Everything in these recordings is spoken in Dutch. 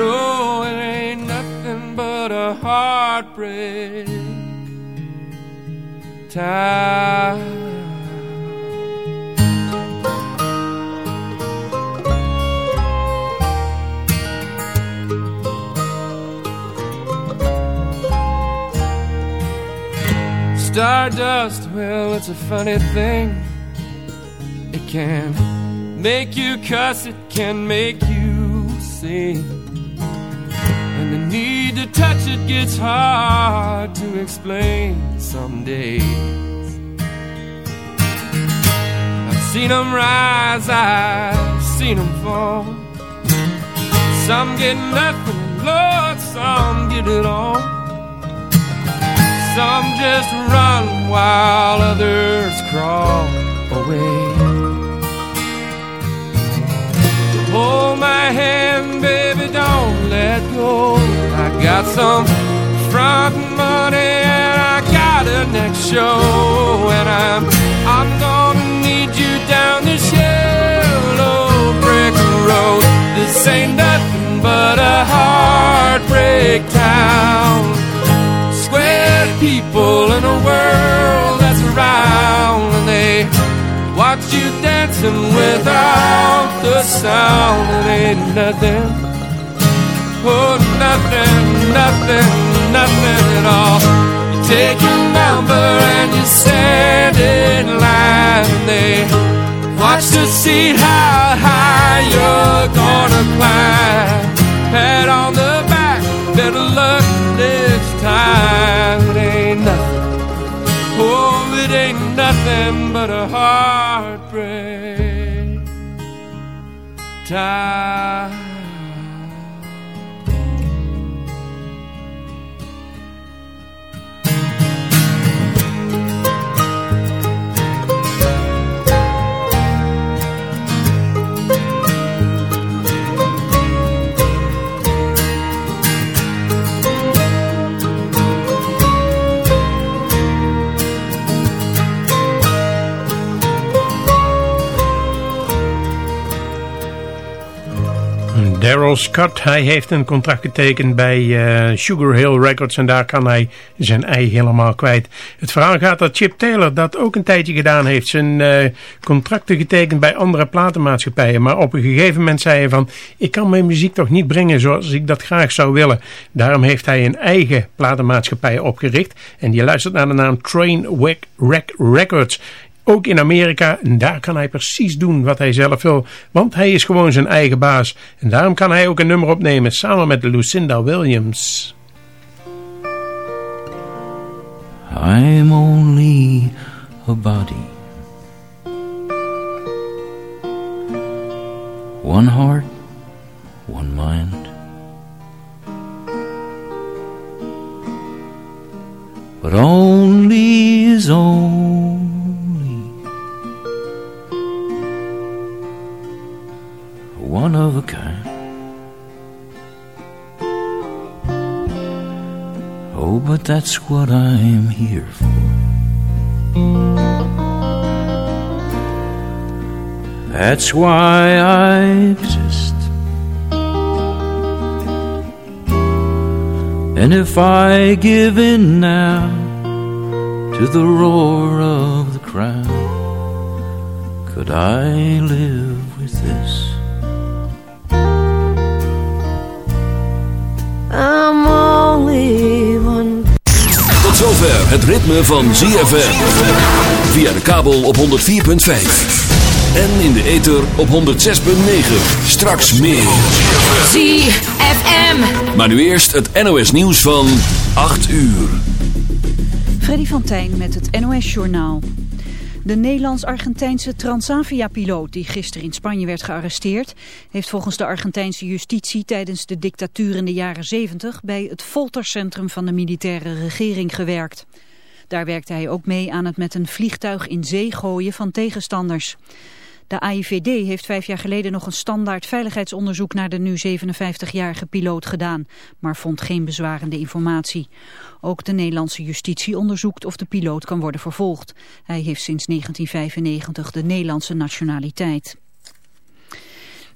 No, it ain't nothing but a heartbreak time. Stardust, well, it's a funny thing. It can make you cuss, it can make you sing. Touch it gets hard to explain some days. I've seen them rise, I've seen them fall. Some get nothing, Lord, some get it all. Some just run while others crawl away. Hold my hand, baby, don't let go. I got some front money and I got a next show, and I'm I'm gonna need you down this yellow brick road. This ain't nothing but a heartbreak town Square people in a world that's around and they watch you dancing without the sound. It ain't nothing, oh nothing, nothing, nothing at all. You take your number and you stand in line. And they watch to see how high you're gonna climb. Pat on the back, better luck this time. It ain't nothing. Oh, it ain't nothing but a heartbreak. Time. Daryl Scott, hij heeft een contract getekend bij uh, Sugar Hill Records en daar kan hij zijn ei helemaal kwijt. Het verhaal gaat dat Chip Taylor dat ook een tijdje gedaan heeft. Zijn uh, contracten getekend bij andere platenmaatschappijen. Maar op een gegeven moment zei hij van, ik kan mijn muziek toch niet brengen zoals ik dat graag zou willen. Daarom heeft hij een eigen platenmaatschappij opgericht en die luistert naar de naam Trainwreck Records. Ook in Amerika, en daar kan hij precies doen wat hij zelf wil, want hij is gewoon zijn eigen baas. En daarom kan hij ook een nummer opnemen samen met Lucinda Williams. I'm only a body One heart, one mind But only his own one of a kind. Oh, but that's what I'm here for. That's why I exist. And if I give in now to the roar of the crowd, could I live with this? I'm only one. Tot zover het ritme van ZFM. Via de kabel op 104.5. En in de ether op 106.9. Straks meer. ZFM. Maar nu eerst het NOS nieuws van 8 uur. Freddy van Tijn met het NOS Journaal. De Nederlands-Argentijnse Transavia-piloot die gisteren in Spanje werd gearresteerd... heeft volgens de Argentijnse justitie tijdens de dictatuur in de jaren 70... bij het foltercentrum van de militaire regering gewerkt. Daar werkte hij ook mee aan het met een vliegtuig in zee gooien van tegenstanders. De AIVD heeft vijf jaar geleden nog een standaard veiligheidsonderzoek naar de nu 57-jarige piloot gedaan, maar vond geen bezwarende informatie. Ook de Nederlandse justitie onderzoekt of de piloot kan worden vervolgd. Hij heeft sinds 1995 de Nederlandse nationaliteit.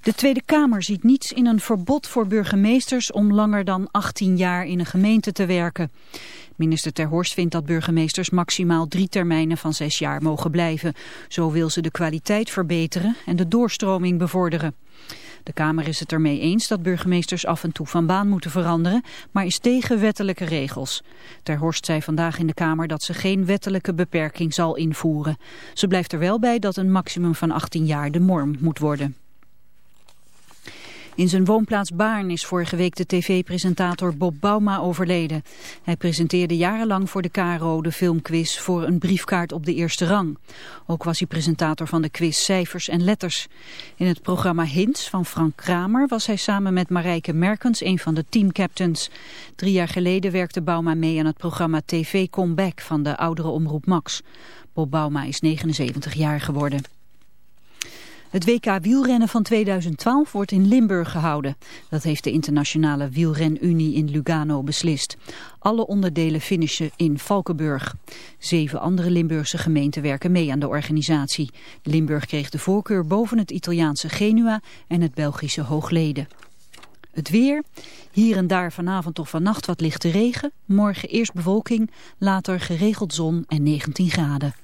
De Tweede Kamer ziet niets in een verbod voor burgemeesters om langer dan 18 jaar in een gemeente te werken. Minister Ter Horst vindt dat burgemeesters maximaal drie termijnen van zes jaar mogen blijven. Zo wil ze de kwaliteit verbeteren en de doorstroming bevorderen. De Kamer is het ermee eens dat burgemeesters af en toe van baan moeten veranderen, maar is tegen wettelijke regels. Ter Horst zei vandaag in de Kamer dat ze geen wettelijke beperking zal invoeren. Ze blijft er wel bij dat een maximum van 18 jaar de norm moet worden. In zijn woonplaats Baarn is vorige week de tv-presentator Bob Bauma overleden. Hij presenteerde jarenlang voor de KRO de filmquiz voor een briefkaart op de eerste rang. Ook was hij presentator van de quiz Cijfers en Letters. In het programma Hints van Frank Kramer was hij samen met Marijke Merkens een van de teamcaptains. Drie jaar geleden werkte Bauma mee aan het programma TV Comeback van de oudere omroep Max. Bob Bauma is 79 jaar geworden. Het WK wielrennen van 2012 wordt in Limburg gehouden. Dat heeft de internationale wielrenunie in Lugano beslist. Alle onderdelen finishen in Valkenburg. Zeven andere Limburgse gemeenten werken mee aan de organisatie. Limburg kreeg de voorkeur boven het Italiaanse Genua en het Belgische Hoogleden. Het weer. Hier en daar vanavond of vannacht wat lichte regen. Morgen eerst bewolking, later geregeld zon en 19 graden.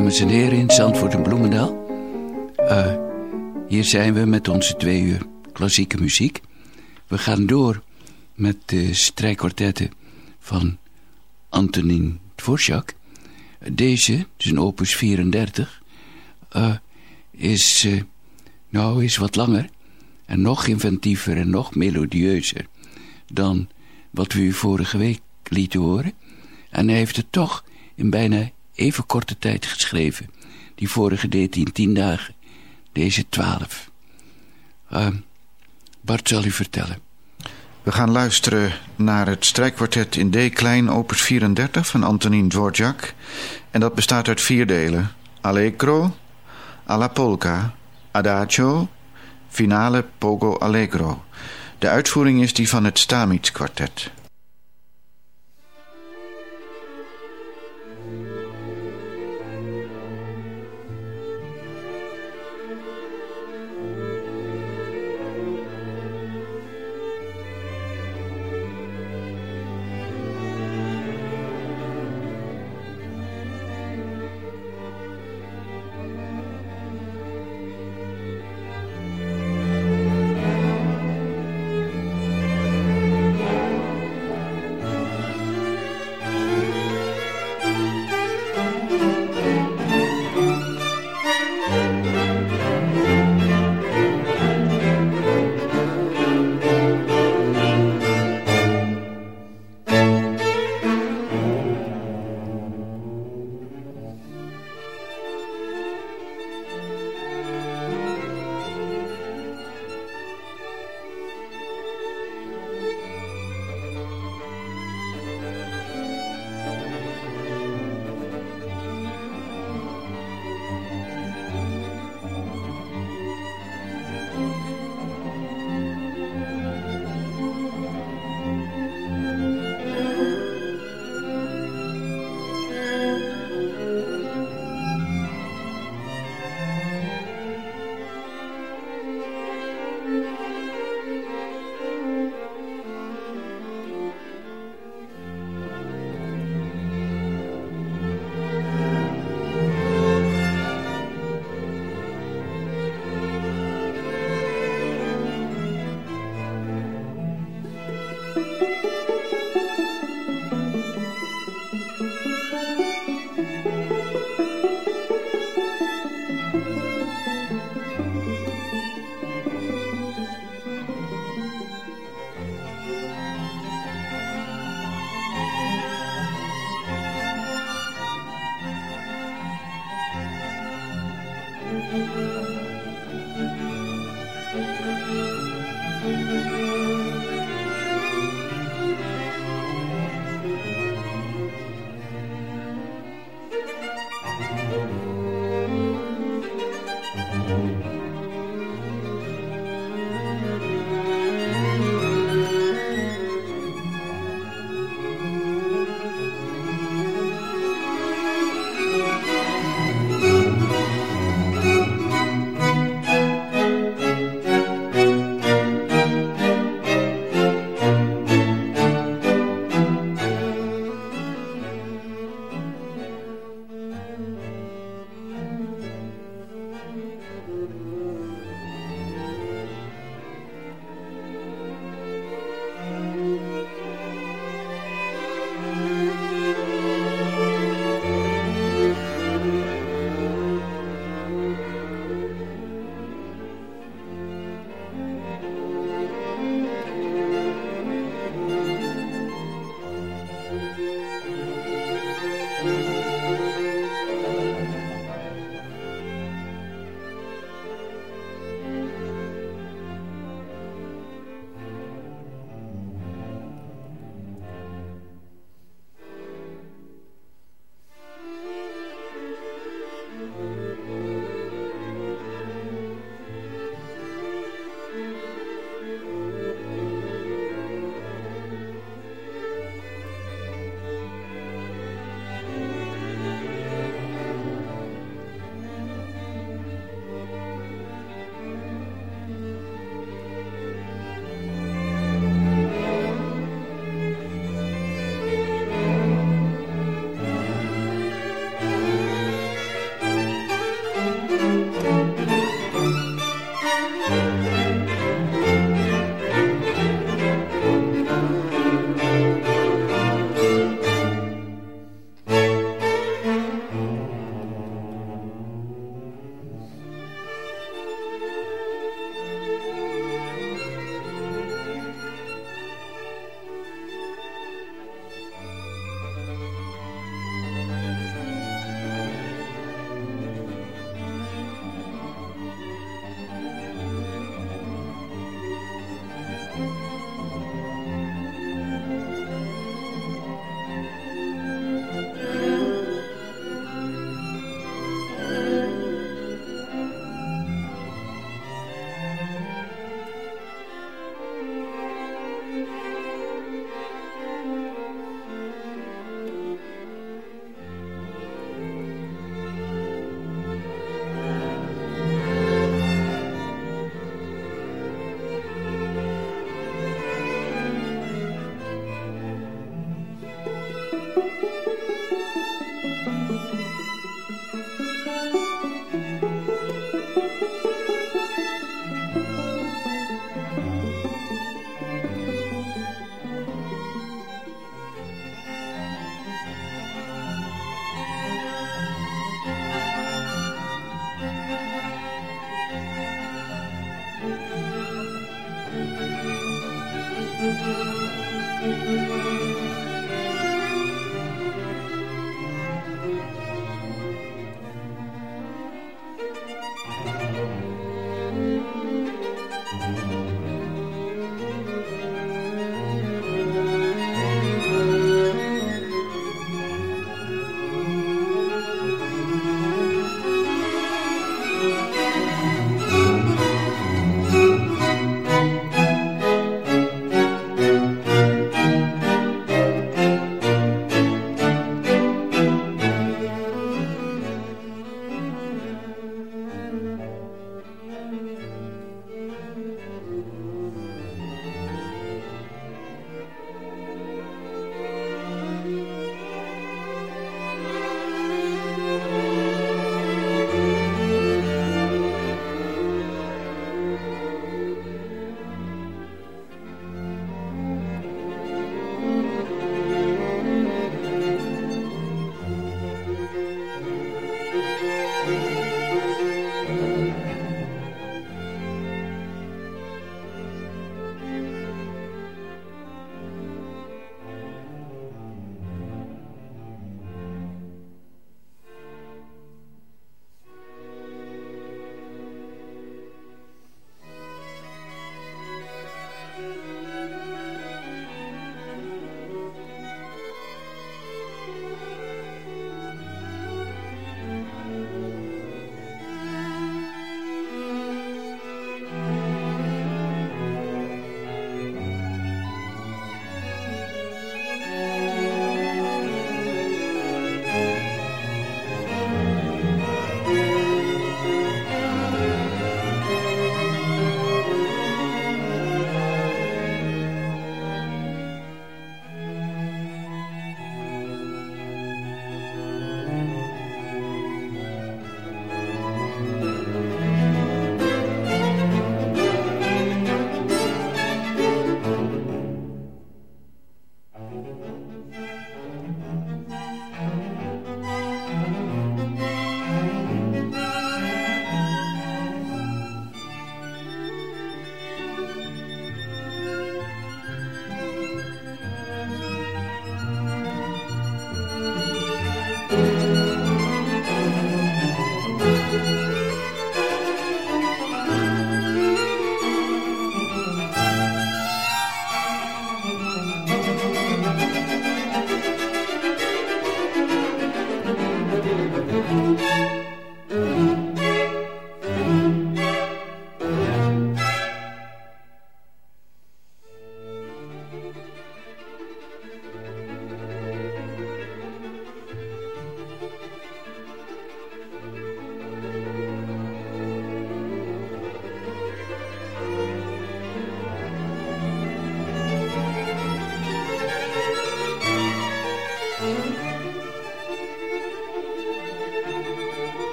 Dames en heren in Zandvoort en Bloemendaal. Uh, hier zijn we met onze twee uur klassieke muziek. We gaan door met de strijkkwartetten van Antonin Dvorak. Deze, een opus 34, uh, is, uh, nou, is wat langer en nog inventiever en nog melodieuzer dan wat we u vorige week lieten horen. En hij heeft het toch in bijna even korte tijd geschreven. Die vorige deed hij in tien dagen. Deze twaalf. Uh, Bart zal u vertellen. We gaan luisteren naar het strijkkwartet in D-klein opus 34 van Antonin Dvorak. En dat bestaat uit vier delen. Allegro, alla polka, adagio, finale pogo allegro. De uitvoering is die van het Stamitz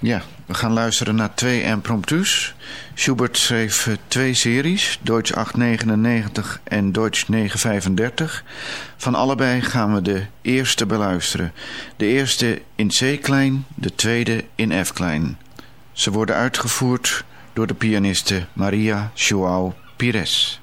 Ja, we gaan luisteren naar twee impromptus. Schubert schreef eh, twee series, Deutsch 899 en Deutsch 935. Van allebei gaan we de eerste beluisteren. De eerste in C-klein, de tweede in F-klein. Ze worden uitgevoerd door de pianiste Maria João Pires.